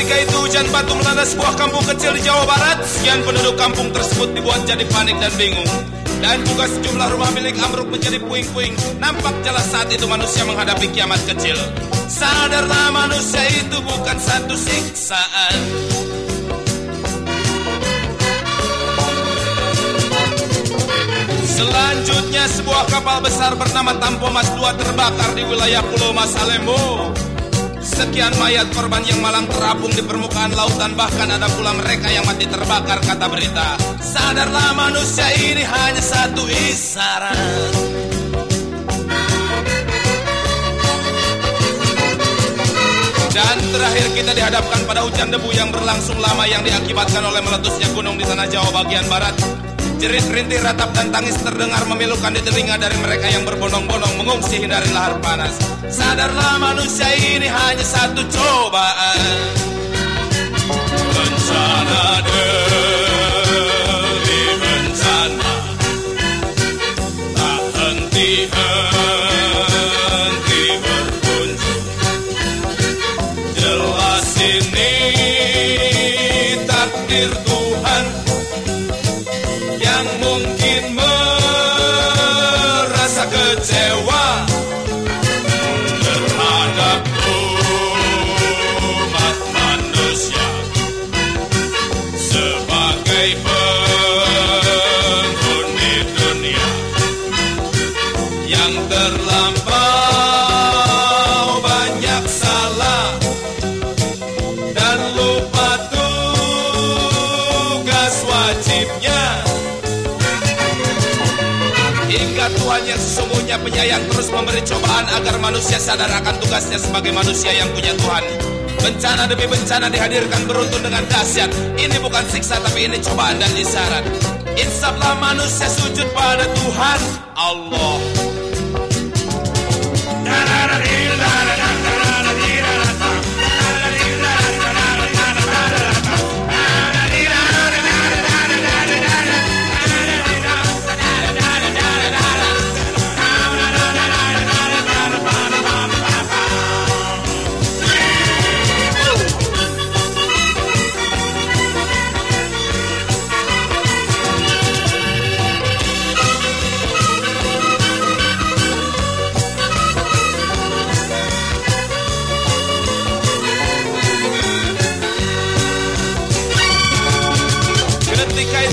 Ketika itu hujan batu melanda sebuah kampung kecil di Jawa Barat, sekian penduduk kampung tersebut dibuat jadi panik dan bingung. Dan juga sejumlah rumah milik amruk menjadi puing-puing. Nampak jelas saat itu manusia menghadapi kiamat kecil. Sadarlah manusia itu bukan satu siksaan. Selanjutnya sebuah kapal besar bernama Tampo Mas 2 terbakar di wilayah Pulau Masalembo. Sekian mayat korban yang malang terapung di permukaan lautan. Bahkan ada pula mereka yang mati terbakar kata berita. Sadarlah manusia ini hanya satu isyarat Dan terakhir kita dihadapkan pada hujan debu yang berlangsung lama yang diakibatkan oleh meletusnya gunung di tanah Jawa bagian barat Jerit rintih ratap dan tangis terdengar memilukan di telinga dari mereka yang berbondong-bondong mengungsi hindari lahar panas. Sadarlah manusia ini hanya satu cobaan. Mungkin Hingga Tuhan yang sesungguhnya penyayang terus memberi cobaan agar manusia sadar akan tugasnya sebagai manusia yang punya Tuhan. Bencana demi bencana dihadirkan beruntun dengan dahsyat. Ini bukan siksa tapi ini cobaan dan isyarat. Insaflah manusia sujud pada Tuhan Allah.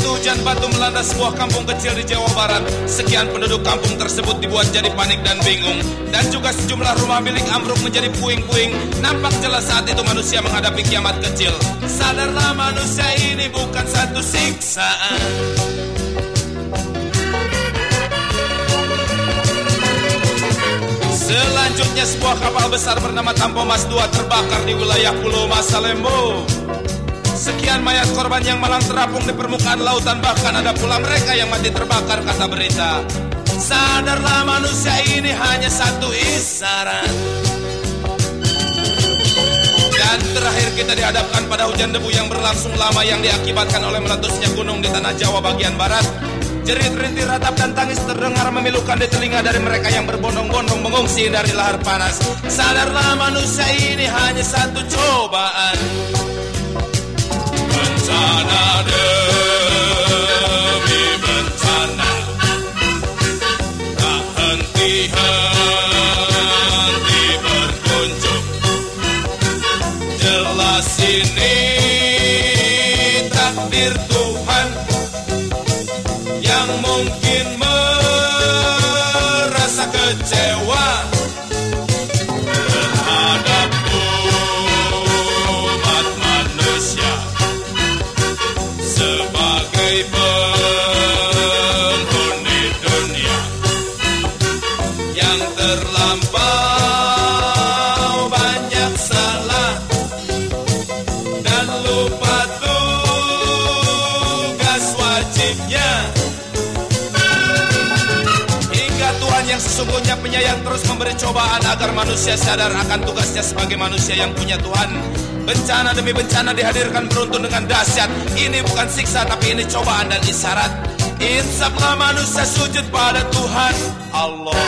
Itu hujan batu melanda sebuah kampung kecil di Jawa Barat. Sekian penduduk kampung tersebut dibuat jadi panik dan bingung. Dan juga sejumlah rumah milik ambruk menjadi puing-puing. Nampak jelas saat itu manusia menghadapi kiamat kecil. Sadarlah manusia ini bukan satu siksaan. Selanjutnya sebuah kapal besar bernama Tampo Mas 2 terbakar di wilayah Pulau Masalembo. Sekian mayat korban yang malang terapung di permukaan lautan. Bahkan ada pula mereka yang mati terbakar kata berita. Sadarlah manusia ini hanya satu isyarat Dan terakhir kita dihadapkan pada hujan debu yang berlangsung lama Yang diakibatkan oleh meletusnya gunung di tanah Jawa bagian barat. Jerit rintih ratap dan tangis terdengar memilukan di telinga dari mereka yang berbondong-bondong mengungsi dari lahar panas. Sadarlah manusia ini hanya satu cobaan Tuhan yang mungkin merasa kecewa sebagai penghuni dunia yang terlampau banyak salah dan lupa tugas wajibnya. Hingga Tuhan yang sesungguhnya penyayang terus memberi cobaan agar manusia sadar akan tugasnya sebagai manusia yang punya Tuhan Bencana demi bencana dihadirkan beruntun dengan dahsyat. Ini bukan siksa tapi ini cobaan dan isyarat. Insaflah manusia sujud pada Tuhan Allah.